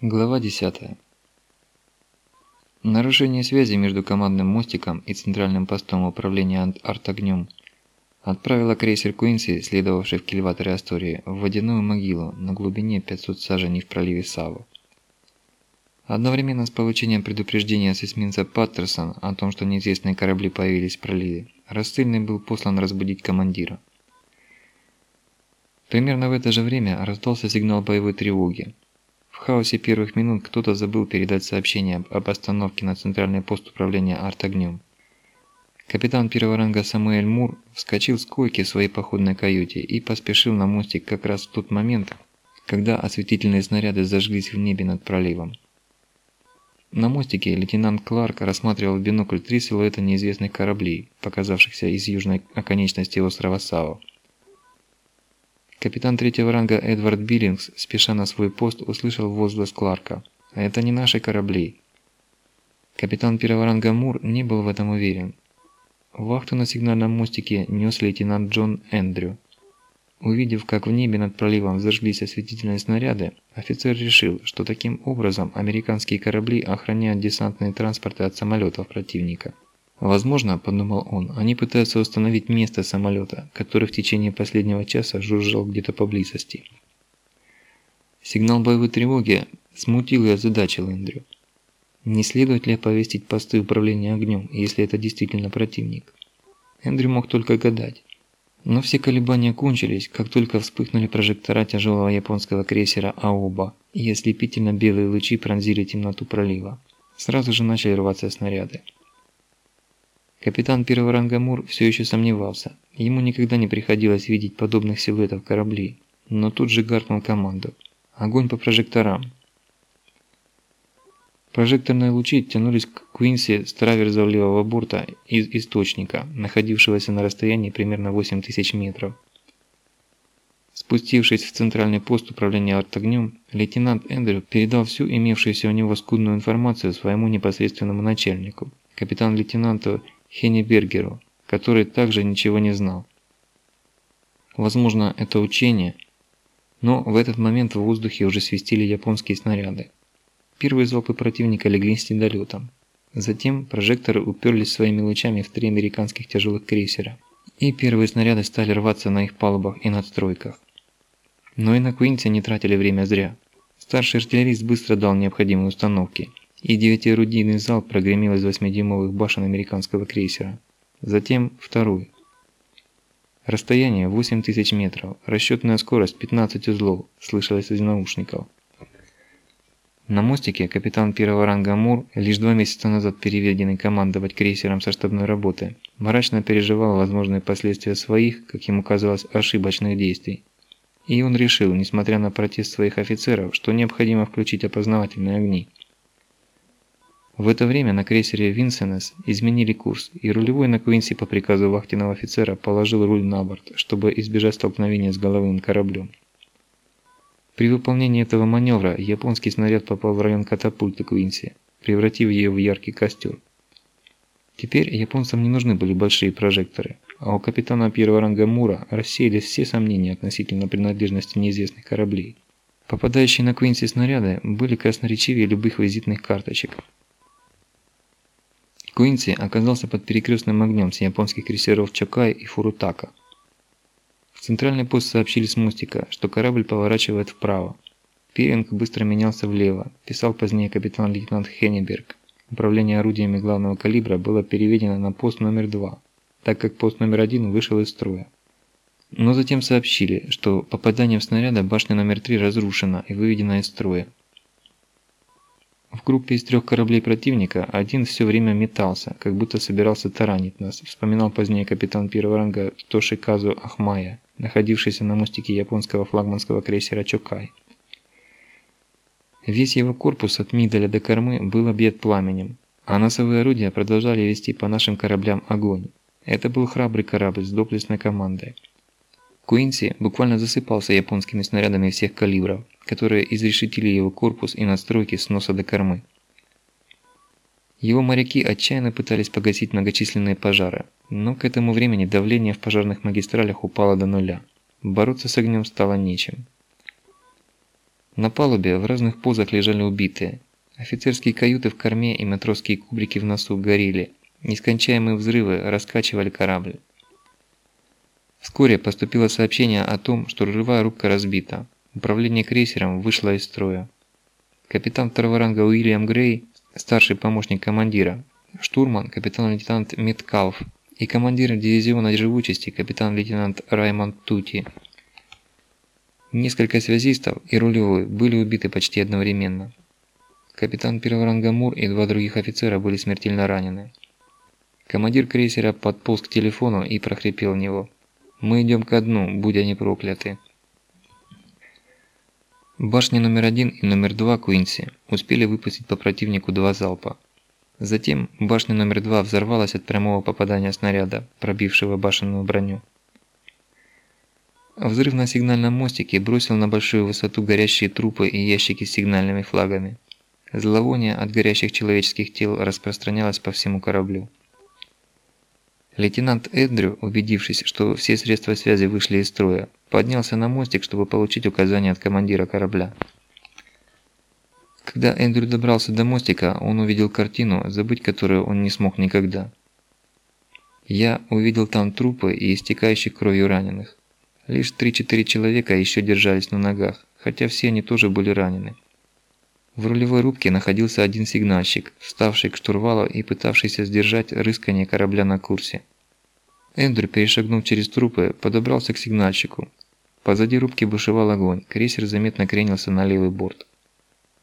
Глава 10. Нарушение связи между командным мостиком и центральным постом управления артогнем отправило крейсер Куинси, следовавший в кильваторе Астории, в водяную могилу на глубине 500 саженей в проливе Саву. Одновременно с получением предупреждения с эсминца Паттерсон о том, что неизвестные корабли появились в проливе, рассыльный был послан разбудить командира. Примерно в это же время раздался сигнал боевой тревоги, в хаосе первых минут кто-то забыл передать сообщение об остановке на центральный пост управления артогнем. Капитан первого ранга Самуэль Мур вскочил с койки в своей походной каюте и поспешил на мостик как раз в тот момент, когда осветительные снаряды зажглись в небе над проливом. На мостике лейтенант Кларк рассматривал в бинокль три силуэта неизвестных кораблей, показавшихся из южной оконечности острова Сао. Капитан третьего ранга Эдвард Биллингс, спеша на свой пост, услышал возглас Кларка. «А это не наши корабли». Капитан первого ранга Мур не был в этом уверен. Вахту на сигнальном мостике нес лейтенант Джон Эндрю. Увидев, как в небе над проливом зажглись осветительные снаряды, офицер решил, что таким образом американские корабли охраняют десантные транспорты от самолетов противника. Возможно, подумал он, они пытаются установить место самолета, который в течение последнего часа жужжал где-то поблизости. Сигнал боевой тревоги смутил и озадачил Эндрю. Не следует ли оповестить посты управления огнем, если это действительно противник? Эндрю мог только гадать. Но все колебания кончились, как только вспыхнули прожектора тяжелого японского крейсера Аоба, и ослепительно белые лучи пронзили темноту пролива. Сразу же начали рваться снаряды. Капитан первого ранга Мур все еще сомневался. Ему никогда не приходилось видеть подобных силуэтов кораблей. Но тут же гаркнул команду. Огонь по прожекторам. Прожекторные лучи тянулись к Куинси с траверза левого борта из источника, находившегося на расстоянии примерно 8000 метров. Спустившись в центральный пост управления артогнем, лейтенант Эндрю передал всю имевшуюся у него скудную информацию своему непосредственному начальнику, капитан-лейтенанту Хеннибергеру, который также ничего не знал. Возможно, это учение, но в этот момент в воздухе уже свистели японские снаряды. Первые залпы противника легли с недолетом. Затем прожекторы уперлись своими лучами в три американских тяжелых крейсера, и первые снаряды стали рваться на их палубах и надстройках. Но и на Куинсе не тратили время зря. Старший артиллерист быстро дал необходимые установки – и девятиорудийный залп прогремел из восьмидюймовых башен американского крейсера. Затем второй. Расстояние 8000 метров, расчетная скорость 15 узлов, слышалось из наушников. На мостике капитан первого ранга Мур, лишь два месяца назад переведенный командовать крейсером со штабной работы, мрачно переживал возможные последствия своих, как ему казалось, ошибочных действий. И он решил, несмотря на протест своих офицеров, что необходимо включить опознавательные огни. В это время на крейсере Винсенес изменили курс, и рулевой на Куинси по приказу вахтенного офицера положил руль на борт, чтобы избежать столкновения с головным кораблем. При выполнении этого маневра японский снаряд попал в район катапульты Куинси, превратив ее в яркий костер. Теперь японцам не нужны были большие прожекторы, а у капитана первого ранга Мура рассеялись все сомнения относительно принадлежности неизвестных кораблей. Попадающие на Куинси снаряды были красноречивее любых визитных карточек. Куинси оказался под перекрестным огнем с японских крейсеров Чокай и Фурутака. В центральный пост сообщили с мостика, что корабль поворачивает вправо. Пиринг быстро менялся влево, писал позднее капитан-лейтенант Хенниберг. Управление орудиями главного калибра было переведено на пост номер 2, так как пост номер 1 вышел из строя. Но затем сообщили, что попаданием снаряда башня номер 3 разрушена и выведена из строя. В группе из трех кораблей противника один все время метался, как будто собирался таранить нас, вспоминал позднее капитан первого ранга Тошиказу Ахмая, находившийся на мостике японского флагманского крейсера Чокай. Весь его корпус от мидаля до кормы был объят пламенем, а носовые орудия продолжали вести по нашим кораблям огонь. Это был храбрый корабль с доблестной командой. Куинси буквально засыпался японскими снарядами всех калибров, которые изрешетили его корпус и надстройки с носа до кормы. Его моряки отчаянно пытались погасить многочисленные пожары, но к этому времени давление в пожарных магистралях упало до нуля. Бороться с огнем стало нечем. На палубе в разных позах лежали убитые. Офицерские каюты в корме и матросские кубрики в носу горели. Нескончаемые взрывы раскачивали корабль. Вскоре поступило сообщение о том, что рулевая рубка разбита. Управление крейсером вышло из строя. Капитан второго ранга Уильям Грей, старший помощник командира, штурман капитан-лейтенант Меткалф и командир дивизиона живучести капитан-лейтенант Раймонд Тути. Несколько связистов и рулевой были убиты почти одновременно. Капитан первого ранга Мур и два других офицера были смертельно ранены. Командир крейсера подполз к телефону и прохрипел в него. «Мы идем ко дну, будь они прокляты». Башни номер один и номер два Куинси успели выпустить по противнику два залпа. Затем башня номер два взорвалась от прямого попадания снаряда, пробившего башенную броню. Взрыв на сигнальном мостике бросил на большую высоту горящие трупы и ящики с сигнальными флагами. Зловоние от горящих человеческих тел распространялось по всему кораблю. Лейтенант Эндрю, убедившись, что все средства связи вышли из строя, поднялся на мостик, чтобы получить указания от командира корабля. Когда Эндрю добрался до мостика, он увидел картину, забыть которую он не смог никогда. Я увидел там трупы и истекающих кровью раненых. Лишь 3-4 человека еще держались на ногах, хотя все они тоже были ранены. В рулевой рубке находился один сигнальщик, вставший к штурвалу и пытавшийся сдержать рыскание корабля на курсе. Эндрю, перешагнув через трупы, подобрался к сигнальщику. Позади рубки бушевал огонь, крейсер заметно кренился на левый борт.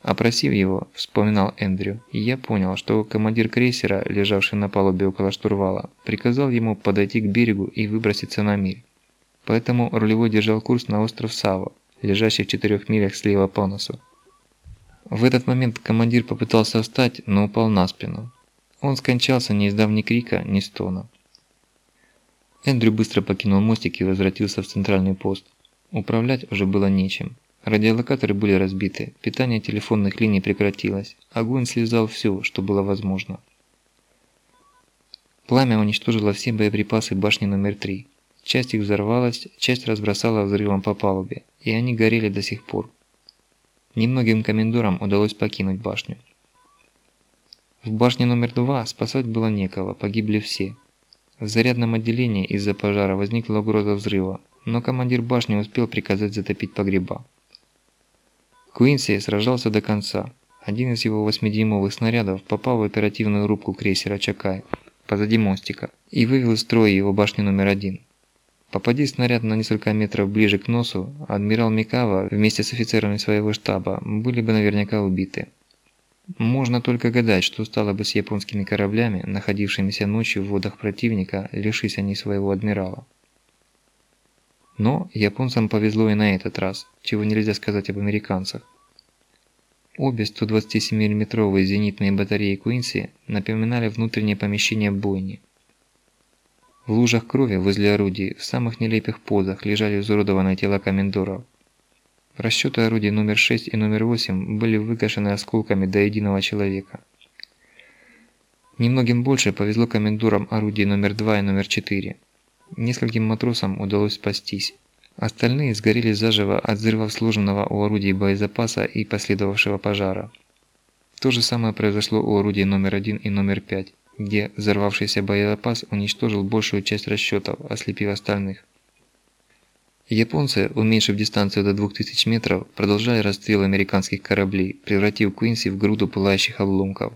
Опросив его, вспоминал Эндрю, я понял, что командир крейсера, лежавший на палубе около штурвала, приказал ему подойти к берегу и выброситься на миль. Поэтому рулевой держал курс на остров Саво, лежащий в четырех милях слева по носу. В этот момент командир попытался встать, но упал на спину. Он скончался, не издав ни крика, ни стона. Эндрю быстро покинул мостик и возвратился в центральный пост. Управлять уже было нечем. Радиолокаторы были разбиты, питание телефонных линий прекратилось, огонь слезал все, что было возможно. Пламя уничтожило все боеприпасы башни номер 3. Часть их взорвалась, часть разбросала взрывом по палубе, и они горели до сих пор. Немногим комендорам удалось покинуть башню. В башне номер два спасать было некого, погибли все. В зарядном отделении из-за пожара возникла угроза взрыва, но командир башни успел приказать затопить погреба. Куинси сражался до конца. Один из его 8-дюймовых снарядов попал в оперативную рубку крейсера Чакай, позади мостика, и вывел из строя его башню номер один. Попади снаряд на несколько метров ближе к носу, адмирал Микава вместе с офицерами своего штаба были бы наверняка убиты. Можно только гадать, что стало бы с японскими кораблями, находившимися ночью в водах противника, лишись они своего адмирала. Но японцам повезло и на этот раз, чего нельзя сказать об американцах. Обе 127 миллиметровые зенитные батареи Куинси напоминали внутреннее помещение бойни. В лужах крови возле орудий в самых нелепых позах лежали изуродованные тела комендоров. Расчеты орудий номер 6 и номер 8 были выкашены осколками до единого человека. Немногим больше повезло комендорам орудий номер 2 и номер 4. Нескольким матросам удалось спастись. Остальные сгорели заживо от взрывов сложенного у орудий боезапаса и последовавшего пожара. То же самое произошло у орудий номер 1 и номер 5 где взорвавшийся боезапас уничтожил большую часть расчетов, ослепив остальных. Японцы, уменьшив дистанцию до 2000 метров, продолжали расстрел американских кораблей, превратив Куинси в груду пылающих обломков.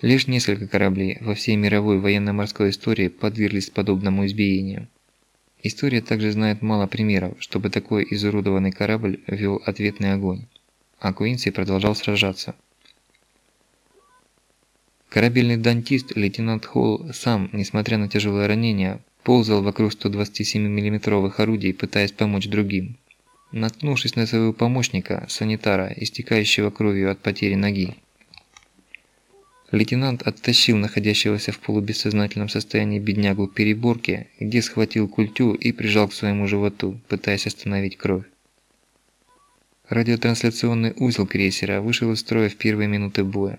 Лишь несколько кораблей во всей мировой военно-морской истории подверглись подобному избиению. История также знает мало примеров, чтобы такой изуродованный корабль вел ответный огонь, а Куинси продолжал сражаться. Корабельный дантист лейтенант Холл сам, несмотря на тяжелое ранение, ползал вокруг 127 миллиметровых орудий, пытаясь помочь другим. Наткнувшись на своего помощника, санитара, истекающего кровью от потери ноги, лейтенант оттащил находящегося в полубессознательном состоянии беднягу к переборке, где схватил культю и прижал к своему животу, пытаясь остановить кровь. Радиотрансляционный узел крейсера вышел из строя в первые минуты боя.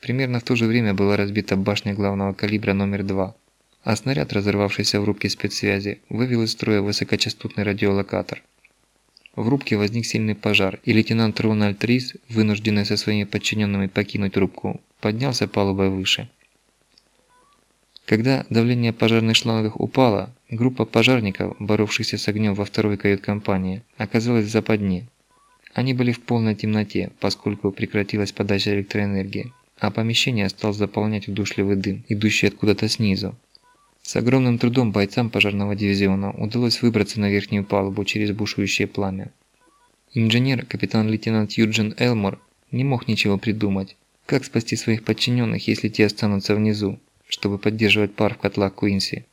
Примерно в то же время была разбита башня главного калибра номер 2, а снаряд, разорвавшийся в рубке спецсвязи, вывел из строя высокочастотный радиолокатор. В рубке возник сильный пожар, и лейтенант Рональд Рис, вынужденный со своими подчиненными покинуть рубку, поднялся палубой выше. Когда давление пожарных шлангов упало, группа пожарников, боровшихся с огнем во второй кают-компании, оказалась в западне. Они были в полной темноте, поскольку прекратилась подача электроэнергии, а помещение стал заполнять удушливый дым, идущий откуда-то снизу. С огромным трудом бойцам пожарного дивизиона удалось выбраться на верхнюю палубу через бушующее пламя. Инженер, капитан-лейтенант Юджин Элмор, не мог ничего придумать, как спасти своих подчиненных, если те останутся внизу, чтобы поддерживать пар в котлах Куинси.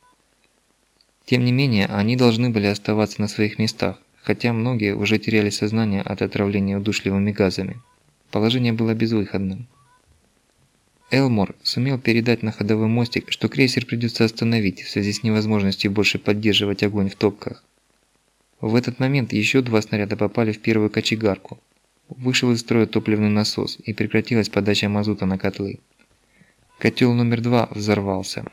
Тем не менее, они должны были оставаться на своих местах, хотя многие уже теряли сознание от отравления удушливыми газами. Положение было безвыходным. Элмор сумел передать на ходовой мостик, что крейсер придется остановить в связи с невозможностью больше поддерживать огонь в топках. В этот момент еще два снаряда попали в первую кочегарку. Вышел из строя топливный насос и прекратилась подача мазута на котлы. Котел номер два взорвался.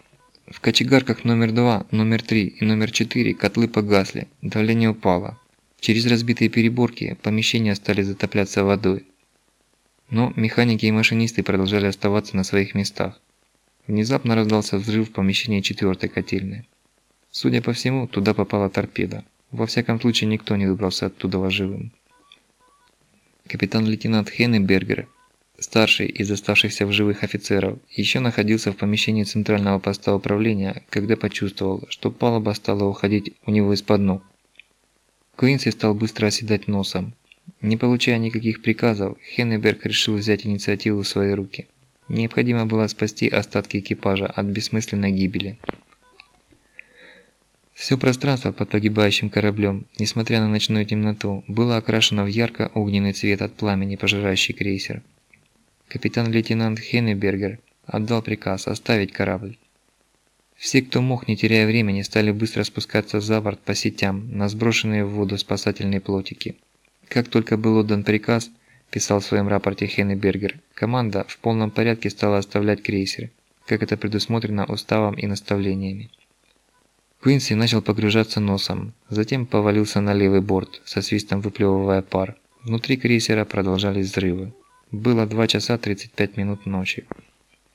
В кочегарках номер два, номер три и номер четыре котлы погасли, давление упало. Через разбитые переборки помещения стали затопляться водой. Но механики и машинисты продолжали оставаться на своих местах. Внезапно раздался взрыв в помещении четвертой котельной. Судя по всему, туда попала торпеда. Во всяком случае, никто не выбрался оттуда живым. Капитан-лейтенант Хеннебергер, старший из оставшихся в живых офицеров, еще находился в помещении центрального поста управления, когда почувствовал, что палуба стала уходить у него из-под ног. Куинси стал быстро оседать носом. Не получая никаких приказов, Хеннеберг решил взять инициативу в свои руки. Необходимо было спасти остатки экипажа от бессмысленной гибели. Все пространство под погибающим кораблем, несмотря на ночную темноту, было окрашено в ярко-огненный цвет от пламени, пожирающий крейсер. Капитан-лейтенант Хеннебергер отдал приказ оставить корабль. Все, кто мог, не теряя времени, стали быстро спускаться за борт по сетям на сброшенные в воду спасательные плотики. Как только был отдан приказ, писал в своем рапорте Хеннебергер, команда в полном порядке стала оставлять крейсер, как это предусмотрено уставом и наставлениями. Куинси начал погружаться носом, затем повалился на левый борт, со свистом выплевывая пар. Внутри крейсера продолжались взрывы. Было 2 часа 35 минут ночи.